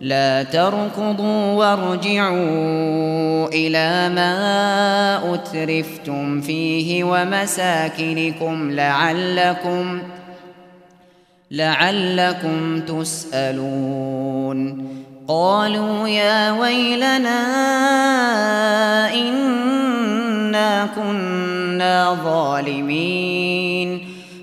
لا تركضوا وارجعوا إلى ما أترفتم فيه ومساكنكم لعلكم لعلكم تسألون. قالوا يا ويلنا إنا كنا ظالمين.